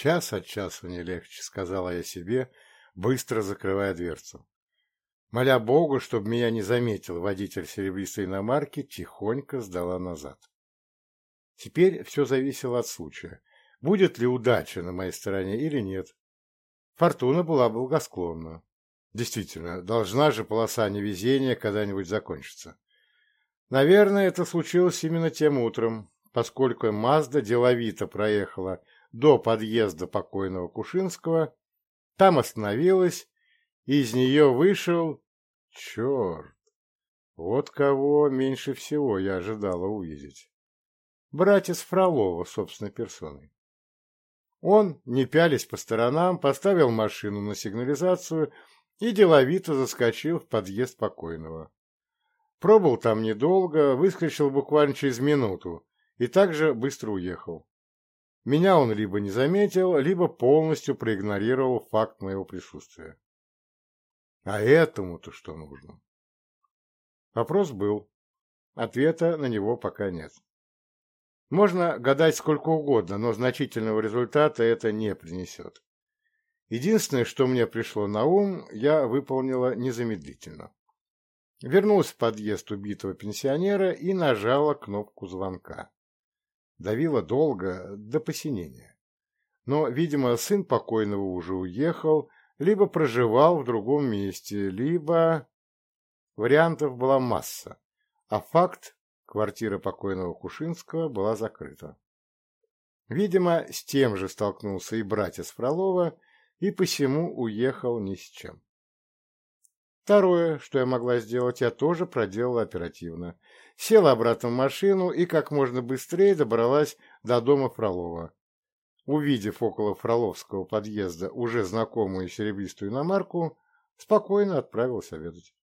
час от часу не легче, — сказала я себе, быстро закрывая дверцу. Моля Бога, чтобы меня не заметил водитель серебристой иномарки, тихонько сдала назад. Теперь все зависело от случая. Будет ли удача на моей стороне или нет. Фортуна была благосклонна. Действительно, должна же полоса невезения когда-нибудь закончиться. Наверное, это случилось именно тем утром, поскольку Мазда деловито проехала до подъезда покойного Кушинского, там остановилась, из нее вышел... Черт! Вот кого меньше всего я ожидала увидеть. Братец Фролова собственной персоной. Он, не пялись по сторонам, поставил машину на сигнализацию и деловито заскочил в подъезд покойного. Пробыл там недолго, выскочил буквально через минуту и также быстро уехал. Меня он либо не заметил, либо полностью проигнорировал факт моего присутствия. А этому-то что нужно? Вопрос был. Ответа на него пока нет. Можно гадать сколько угодно, но значительного результата это не принесет. Единственное, что мне пришло на ум, я выполнила незамедлительно. Вернулась в подъезд убитого пенсионера и нажала кнопку звонка давила долго, до посинения. Но, видимо, сын покойного уже уехал, либо проживал в другом месте, либо... Вариантов была масса, а факт – квартира покойного Кушинского была закрыта. Видимо, с тем же столкнулся и братец Фролова, и посему уехал ни с чем. Второе, что я могла сделать, я тоже проделала оперативно. Села обратно в машину и как можно быстрее добралась до дома Фролова. Увидев около Фроловского подъезда уже знакомую серебристую иномарку, спокойно отправилась обедать.